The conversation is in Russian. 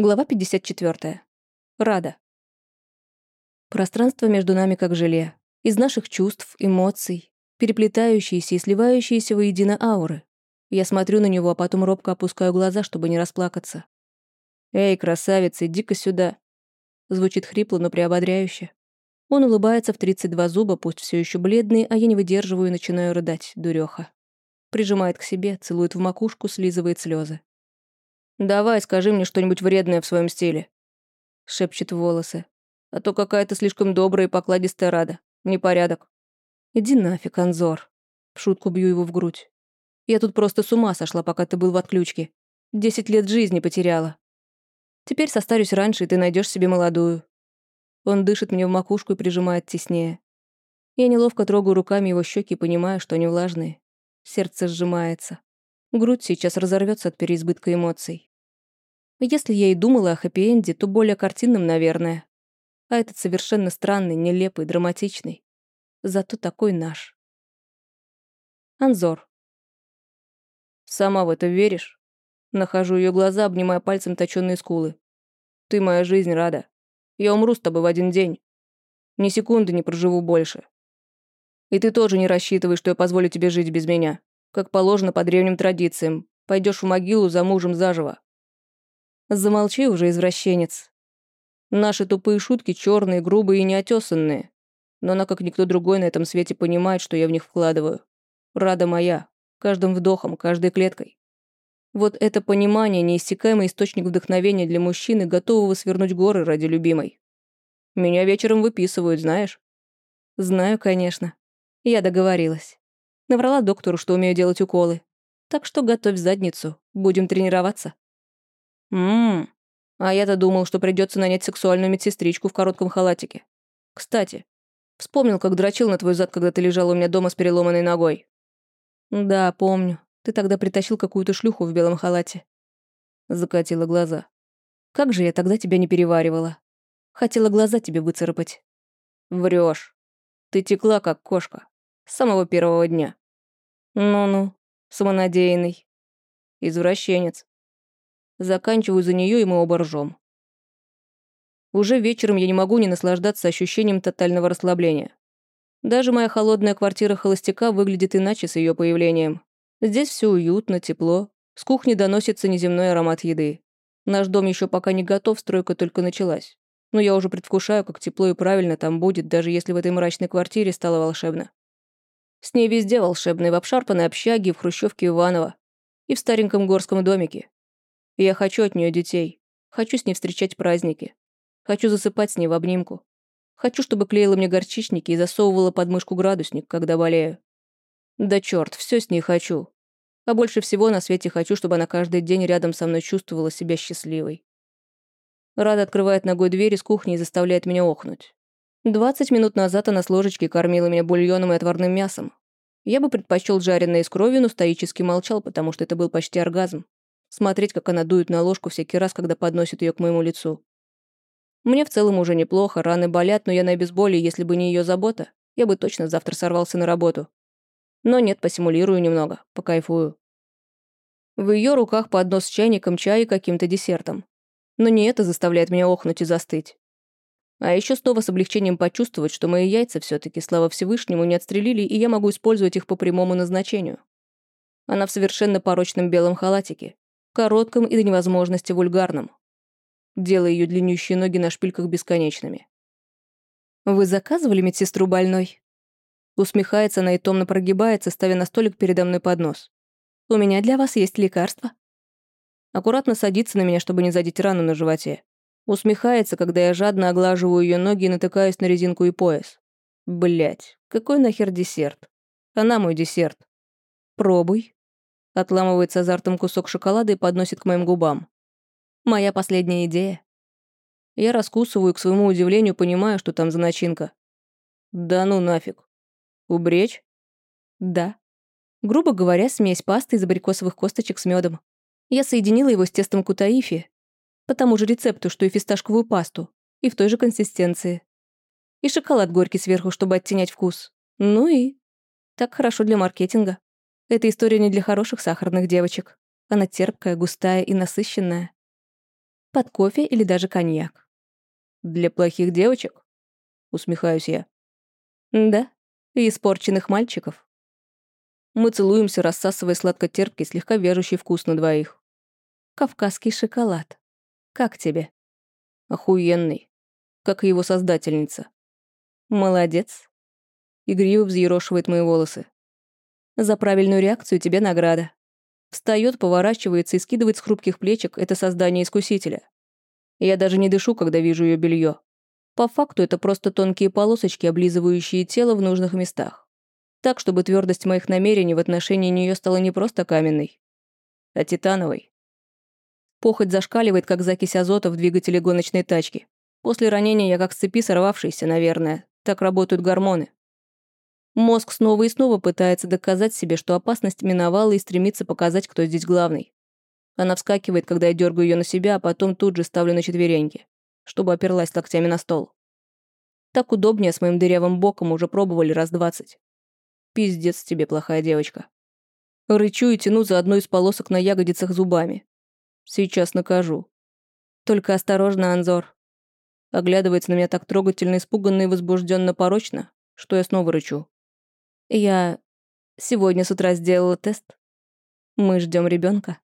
Глава 54. Рада. Пространство между нами как желе. Из наших чувств, эмоций, переплетающиеся и сливающиеся воедино ауры. Я смотрю на него, а потом робко опускаю глаза, чтобы не расплакаться. «Эй, красавица, иди-ка сюда!» Звучит хрипло, но приободряюще. Он улыбается в 32 зуба, пусть все еще бледный, а я не выдерживаю и начинаю рыдать, дуреха. Прижимает к себе, целует в макушку, слизывает слезы. «Давай, скажи мне что-нибудь вредное в своем стиле», — шепчет волосы. «А то какая-то слишком добрая и покладистая рада. Непорядок». «Иди нафиг, Анзор». В шутку бью его в грудь. «Я тут просто с ума сошла, пока ты был в отключке. Десять лет жизни потеряла. Теперь состарюсь раньше, и ты найдешь себе молодую». Он дышит мне в макушку и прижимает теснее. Я неловко трогаю руками его щеки и понимаю, что они влажные. Сердце сжимается. Грудь сейчас разорвется от переизбытка эмоций. Если я и думала о хэппи-энде, то более картинным, наверное. А этот совершенно странный, нелепый, драматичный. Зато такой наш. Анзор. Сама в это веришь? Нахожу ее глаза, обнимая пальцем точёные скулы. Ты моя жизнь, Рада. Я умру с тобой в один день. Ни секунды не проживу больше. И ты тоже не рассчитывай, что я позволю тебе жить без меня. Как положено по древним традициям. Пойдешь в могилу за мужем заживо. Замолчи уже, извращенец. Наши тупые шутки черные, грубые и неотесанные. Но она, как никто другой на этом свете, понимает, что я в них вкладываю. Рада моя. Каждым вдохом, каждой клеткой. Вот это понимание, неиссякаемый источник вдохновения для мужчины, готового свернуть горы ради любимой. Меня вечером выписывают, знаешь? Знаю, конечно. Я договорилась. Наврала доктору, что умею делать уколы. Так что готовь задницу. Будем тренироваться. Ммм, а я-то думал, что придется нанять сексуальную медсестричку в коротком халатике. Кстати, вспомнил, как дрочил на твой зад, когда ты лежал у меня дома с переломанной ногой. Да, помню. Ты тогда притащил какую-то шлюху в белом халате. Закатила глаза. Как же я тогда тебя не переваривала. Хотела глаза тебе выцарапать. Врешь. Ты текла, как кошка. С самого первого дня. Ну-ну, самонадеянный. Извращенец. Заканчиваю за нее, и мы оба ржем. Уже вечером я не могу не наслаждаться ощущением тотального расслабления. Даже моя холодная квартира холостяка выглядит иначе с ее появлением. Здесь все уютно, тепло. С кухни доносится неземной аромат еды. Наш дом еще пока не готов, стройка только началась. Но я уже предвкушаю, как тепло и правильно там будет, даже если в этой мрачной квартире стало волшебно. С ней везде волшебно, и в обшарпанной общаге, в хрущевке Иванова, и в стареньком горском домике, я хочу от нее детей. Хочу с ней встречать праздники. Хочу засыпать с ней в обнимку. Хочу, чтобы клеила мне горчичники и засовывала под мышку градусник, когда болею. Да черт, все с ней хочу. А больше всего на свете хочу, чтобы она каждый день рядом со мной чувствовала себя счастливой. Рада открывает ногой дверь из кухни и заставляет меня охнуть. Двадцать минут назад она с ложечки кормила меня бульоном и отварным мясом. Я бы предпочел жареное из крови, но стоически молчал, потому что это был почти оргазм. Смотреть, как она дует на ложку всякий раз, когда подносит ее к моему лицу. Мне в целом уже неплохо, раны болят, но я на обезболии, если бы не ее забота, я бы точно завтра сорвался на работу. Но нет, посимулирую немного, покайфую. В ее руках поднос с чайником чая и каким-то десертом. Но не это заставляет меня охнуть и застыть. А еще снова с облегчением почувствовать, что мои яйца все таки слава Всевышнему, не отстрелили, и я могу использовать их по прямому назначению. Она в совершенно порочном белом халатике, коротком и до невозможности вульгарном, делая ее длиннющие ноги на шпильках бесконечными. «Вы заказывали медсестру больной?» Усмехается она и томно прогибается, ставя на столик передо мной поднос. «У меня для вас есть лекарство». Аккуратно садится на меня, чтобы не задеть рану на животе. Усмехается, когда я жадно оглаживаю ее ноги и натыкаюсь на резинку и пояс. Блять, какой нахер десерт? Она мой десерт. Пробуй. Отламывает с азартом кусок шоколада и подносит к моим губам. Моя последняя идея. Я раскусываю, к своему удивлению, понимаю, что там за начинка. Да ну нафиг. Убречь? Да. Грубо говоря, смесь пасты из абрикосовых косточек с медом. Я соединила его с тестом кутаифи, по тому же рецепту, что и фисташковую пасту, и в той же консистенции. И шоколад горький сверху, чтобы оттенять вкус. Ну и... Так хорошо для маркетинга. Эта история не для хороших сахарных девочек. Она терпкая, густая и насыщенная. под кофе или даже коньяк. Для плохих девочек? Усмехаюсь я. Да, и испорченных мальчиков. Мы целуемся, рассасывая сладко-терпкий, слегка вяжущий вкус на двоих. Кавказский шоколад. Как тебе? Охуенный. Как и его создательница. Молодец. Игриво взъерошивает мои волосы. За правильную реакцию тебе награда. Встает, поворачивается и скидывает с хрупких плечик это создание искусителя. Я даже не дышу, когда вижу ее белье. По факту это просто тонкие полосочки, облизывающие тело в нужных местах. Так, чтобы твердость моих намерений в отношении нее стала не просто каменной, а титановой. Похоть зашкаливает, как закись азота в двигателе гоночной тачки. После ранения я как с цепи сорвавшийся, наверное. Так работают гормоны. Мозг снова и снова пытается доказать себе, что опасность миновала и стремится показать, кто здесь главный. Она вскакивает, когда я дергаю ее на себя, а потом тут же ставлю на четвереньки чтобы оперлась локтями на стол. Так удобнее с моим дырявым боком уже пробовали раз двадцать. Пиздец тебе, плохая девочка. Рычу и тяну за одну из полосок на ягодицах зубами. Сейчас накажу. Только осторожно, Анзор. Оглядывается на меня так трогательно, испуганно и возбужденно порочно, что я снова рычу. Я сегодня с утра сделала тест. Мы ждем ребенка.